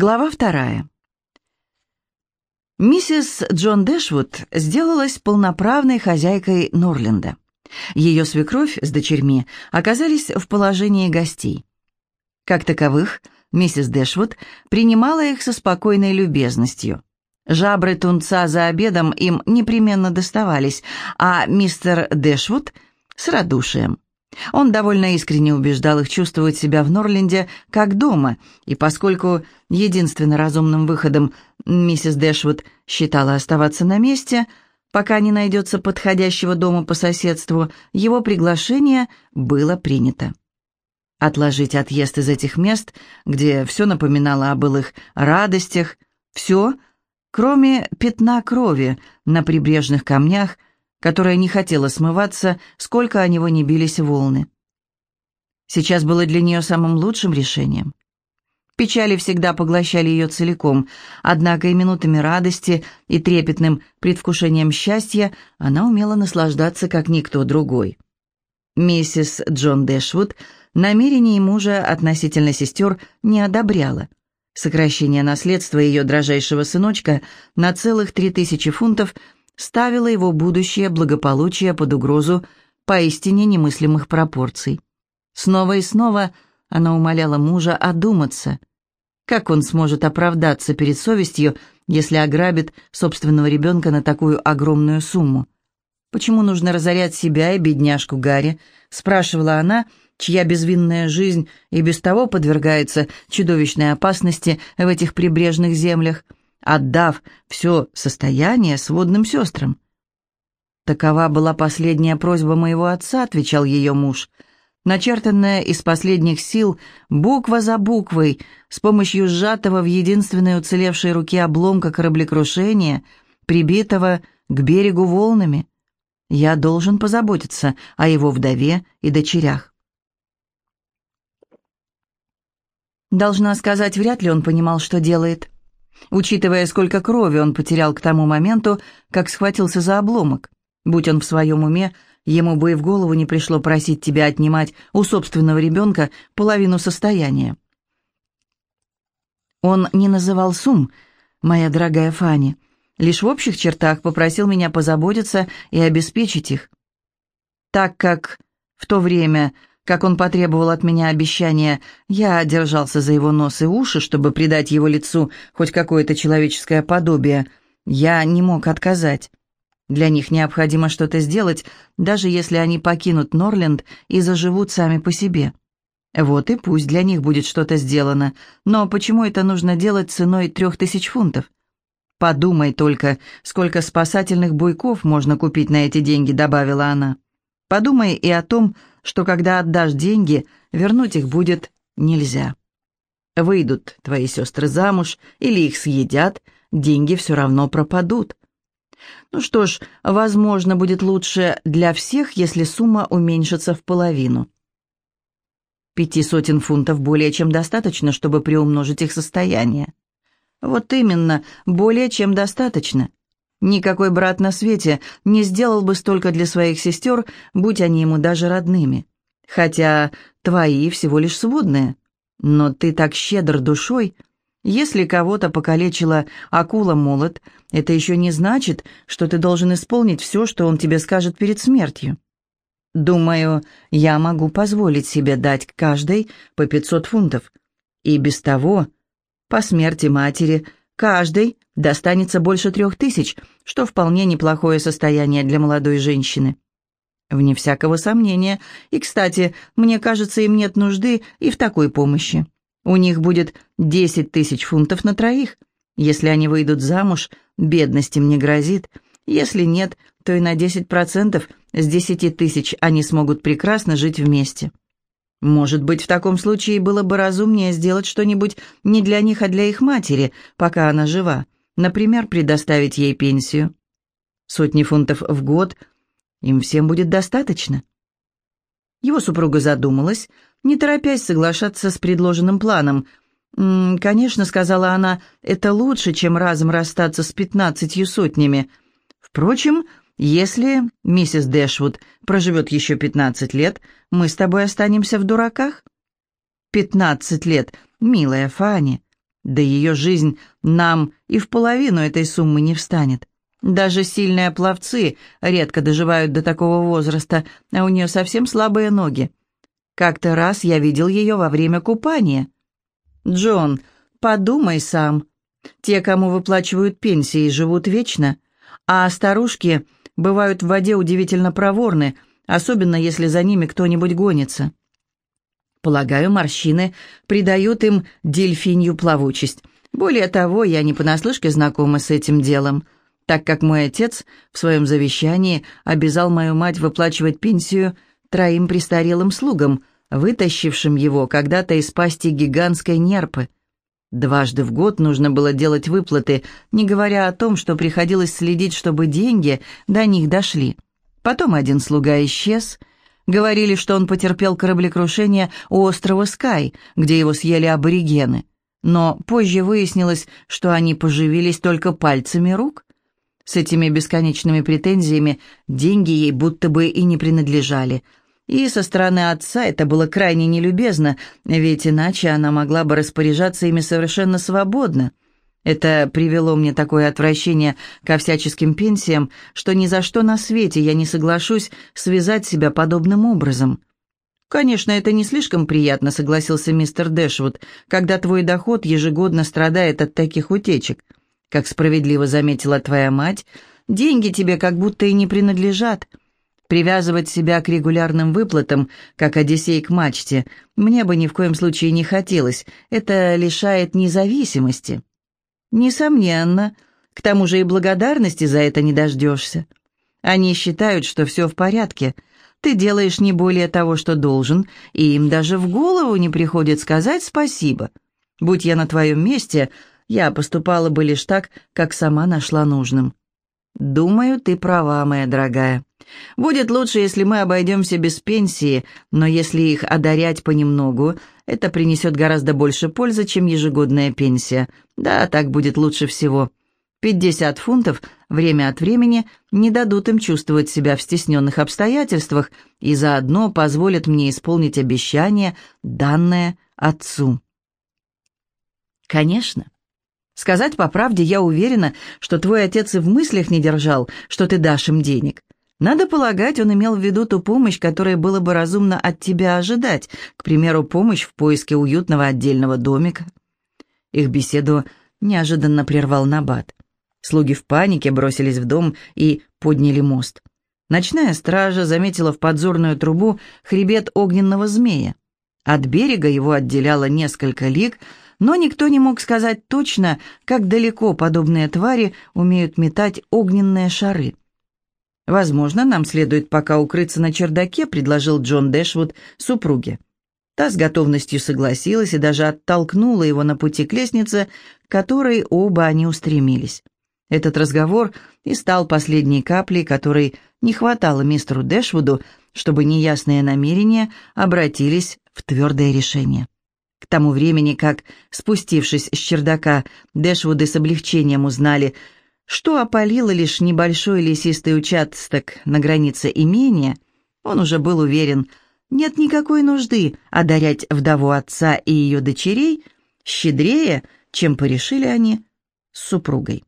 Глава вторая. Миссис Джон Дэшвуд сделалась полноправной хозяйкой Норленда. Ее свекровь с дочерьми оказались в положении гостей. Как таковых, миссис Дэшвуд принимала их со спокойной любезностью. Жабры тунца за обедом им непременно доставались, а мистер Дэшвуд — с радушием. Он довольно искренне убеждал их чувствовать себя в Норленде как дома, и поскольку единственно разумным выходом миссис Дэшвуд считала оставаться на месте, пока не найдется подходящего дома по соседству, его приглашение было принято. Отложить отъезд из этих мест, где все напоминало о былых радостях, все, кроме пятна крови на прибрежных камнях, которая не хотела смываться, сколько о него не бились волны. Сейчас было для нее самым лучшим решением. Печали всегда поглощали ее целиком, однако и минутами радости, и трепетным предвкушением счастья она умела наслаждаться, как никто другой. Миссис Джон Дэшвуд намерений мужа относительно сестер не одобряла. Сокращение наследства ее дрожайшего сыночка на целых три тысячи фунтов – ставила его будущее благополучие под угрозу поистине немыслимых пропорций. Снова и снова она умоляла мужа одуматься. Как он сможет оправдаться перед совестью, если ограбит собственного ребенка на такую огромную сумму? «Почему нужно разорять себя и бедняжку Гарри?» — спрашивала она, чья безвинная жизнь и без того подвергается чудовищной опасности в этих прибрежных землях — отдав все состояние сводным сестрам. «Такова была последняя просьба моего отца», — отвечал ее муж. Начертанная из последних сил, буква за буквой, с помощью сжатого в единственной уцелевшей руке обломка кораблекрушения, прибитого к берегу волнами. Я должен позаботиться о его вдове и дочерях. Должна сказать, вряд ли он понимал, что делает учитывая, сколько крови он потерял к тому моменту, как схватился за обломок. Будь он в своем уме, ему бы и в голову не пришло просить тебя отнимать у собственного ребенка половину состояния. Он не называл сумм, моя дорогая Фанни, лишь в общих чертах попросил меня позаботиться и обеспечить их. Так как в то время как он потребовал от меня обещания, я держался за его нос и уши, чтобы придать его лицу хоть какое-то человеческое подобие. Я не мог отказать. Для них необходимо что-то сделать, даже если они покинут Норленд и заживут сами по себе. Вот и пусть для них будет что-то сделано. Но почему это нужно делать ценой трех тысяч фунтов? «Подумай только, сколько спасательных буйков можно купить на эти деньги», — добавила она. «Подумай и о том, что когда отдашь деньги, вернуть их будет нельзя. Выйдут твои сестры замуж или их съедят, деньги все равно пропадут. Ну что ж, возможно, будет лучше для всех, если сумма уменьшится в половину. Пяти сотен фунтов более чем достаточно, чтобы приумножить их состояние. Вот именно, более чем достаточно. Никакой брат на свете не сделал бы столько для своих сестер, будь они ему даже родными. Хотя твои всего лишь сводные. Но ты так щедр душой. Если кого-то покалечила акула-молот, это еще не значит, что ты должен исполнить все, что он тебе скажет перед смертью. Думаю, я могу позволить себе дать каждой по 500 фунтов. И без того, по смерти матери, каждой достанется больше трех тысяч, что вполне неплохое состояние для молодой женщины. Вне всякого сомнения. И, кстати, мне кажется, им нет нужды и в такой помощи. У них будет десять тысяч фунтов на троих. Если они выйдут замуж, бедности мне грозит. Если нет, то и на десять процентов с десяти тысяч они смогут прекрасно жить вместе. Может быть, в таком случае было бы разумнее сделать что-нибудь не для них, а для их матери, пока она жива. Например, предоставить ей пенсию. Сотни фунтов в год им всем будет достаточно. Его супруга задумалась, не торопясь соглашаться с предложенным планом. «М -м, «Конечно», — сказала она, — «это лучше, чем разом расстаться с пятнадцатью сотнями. Впрочем, если миссис Дэшвуд проживет еще пятнадцать лет, мы с тобой останемся в дураках». «Пятнадцать лет, милая Фанни. Да ее жизнь нам и в половину этой суммы не встанет. Даже сильные пловцы редко доживают до такого возраста, а у нее совсем слабые ноги. Как-то раз я видел ее во время купания. Джон, подумай сам. Те, кому выплачивают пенсии, живут вечно, а старушки бывают в воде удивительно проворны, особенно если за ними кто-нибудь гонится. Полагаю, морщины придают им дельфинью плавучесть. Более того, я не понаслышке знакома с этим делом так как мой отец в своем завещании обязал мою мать выплачивать пенсию троим престарелым слугам, вытащившим его когда-то из пасти гигантской нерпы. Дважды в год нужно было делать выплаты, не говоря о том, что приходилось следить, чтобы деньги до них дошли. Потом один слуга исчез. Говорили, что он потерпел кораблекрушение у острова Скай, где его съели аборигены. Но позже выяснилось, что они поживились только пальцами рук. С этими бесконечными претензиями деньги ей будто бы и не принадлежали. И со стороны отца это было крайне нелюбезно, ведь иначе она могла бы распоряжаться ими совершенно свободно. Это привело мне такое отвращение ко всяческим пенсиям, что ни за что на свете я не соглашусь связать себя подобным образом. «Конечно, это не слишком приятно», — согласился мистер Дэшвуд, «когда твой доход ежегодно страдает от таких утечек. Как справедливо заметила твоя мать, деньги тебе как будто и не принадлежат. Привязывать себя к регулярным выплатам, как Одиссей к мачте, мне бы ни в коем случае не хотелось. Это лишает независимости. Несомненно. К тому же и благодарности за это не дождешься. Они считают, что все в порядке. Ты делаешь не более того, что должен, и им даже в голову не приходит сказать спасибо. Будь я на твоем месте, я поступала бы лишь так, как сама нашла нужным. Думаю, ты права, моя дорогая. Будет лучше, если мы обойдемся без пенсии, но если их одарять понемногу, это принесет гораздо больше пользы, чем ежегодная пенсия. Да, так будет лучше всего. Пятьдесят фунтов время от времени не дадут им чувствовать себя в стесненных обстоятельствах и заодно позволят мне исполнить обещание, данное отцу. Конечно, Сказать по правде, я уверена, что твой отец и в мыслях не держал, что ты дашь им денег. Надо полагать, он имел в виду ту помощь, которая было бы разумно от тебя ожидать, к примеру, помощь в поиске уютного отдельного домика. Их беседу неожиданно прервал Набат. Слуги в панике бросились в дом и подняли мост. Ночная стража заметила в подзорную трубу хребет огненного змея. От берега его отделяло несколько лиг, но никто не мог сказать точно, как далеко подобные твари умеют метать огненные шары. «Возможно, нам следует пока укрыться на чердаке», — предложил Джон Дэшвуд супруге. Та с готовностью согласилась и даже оттолкнула его на пути к лестнице, к которой оба они устремились. Этот разговор и стал последней каплей, которой не хватало мистеру Дэшвуду, чтобы неясные намерения обратились в твердое решение. К тому времени, как, спустившись с чердака, Дэшвуды с облегчением узнали, что опалило лишь небольшой лесистый участок на границе имения, он уже был уверен, нет никакой нужды одарять вдову отца и ее дочерей щедрее, чем порешили они с супругой.